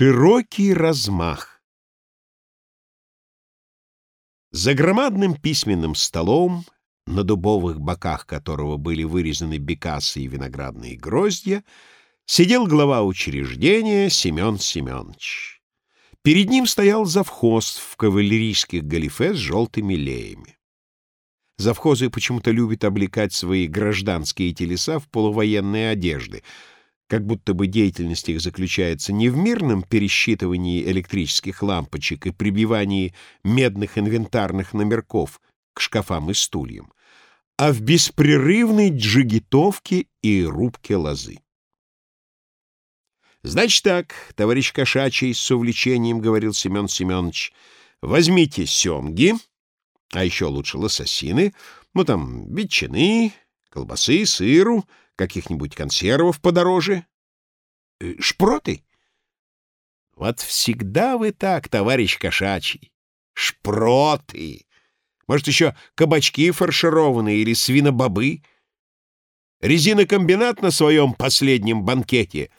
Широкий размах За громадным письменным столом, на дубовых боках которого были вырезаны бекасы и виноградные гроздья, сидел глава учреждения Семен Семенович. Перед ним стоял завхоз в кавалерийских галифе с желтыми леями. Завхозы почему-то любят облекать свои гражданские телеса в полувоенные одежды — как будто бы деятельность их заключается не в мирном пересчитывании электрических лампочек и прибивании медных инвентарных номерков к шкафам и стульям, а в беспрерывной джигитовке и рубке лозы. «Значит так, товарищ Кошачий, — с увлечением говорил Семен Семенович, — возьмите семги, а еще лучше лососины, ну там ветчины, колбасы, сыру, каких-нибудь консервов подороже? Э, шпроты? Вот всегда вы так, товарищ кошачий. Шпроты! Может, еще кабачки фаршированные или свинобобы? Резинокомбинат на своем последнем банкете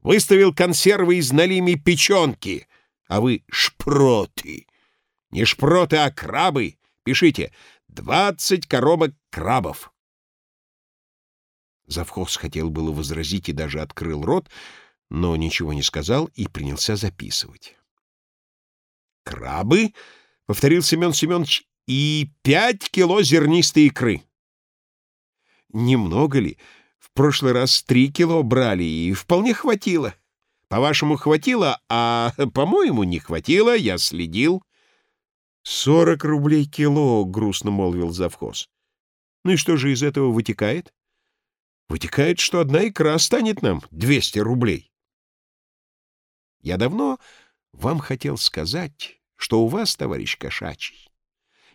выставил консервы из налими печенки, а вы шпроты. Не шпроты, а крабы. Пишите «двадцать коробок крабов». Завхоз хотел было возразить и даже открыл рот, но ничего не сказал и принялся записывать. «Крабы?» — повторил Семен Семенович. «И пять кило зернистой икры». «Немного ли? В прошлый раз три кило брали, и вполне хватило. По-вашему, хватило, а, по-моему, не хватило, я следил». «Сорок рублей кило», — грустно молвил завхоз. «Ну и что же из этого вытекает?» Вытекает, что одна икра станет нам 200 рублей. Я давно вам хотел сказать, что у вас, товарищ Кошачий,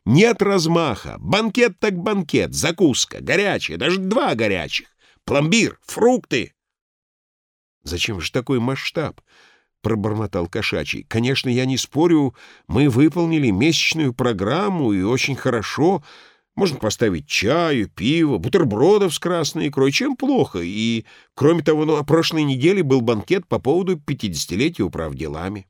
нет размаха. Банкет так банкет, закуска, горячая, даже два горячих, пломбир, фрукты. Зачем же такой масштаб? — пробормотал Кошачий. «Конечно, я не спорю, мы выполнили месячную программу, и очень хорошо. Можно поставить чаю, пиво, бутербродов с красной икрой. Чем плохо? И, кроме того, ну, на прошлой неделе был банкет по поводу 50-летия управ делами.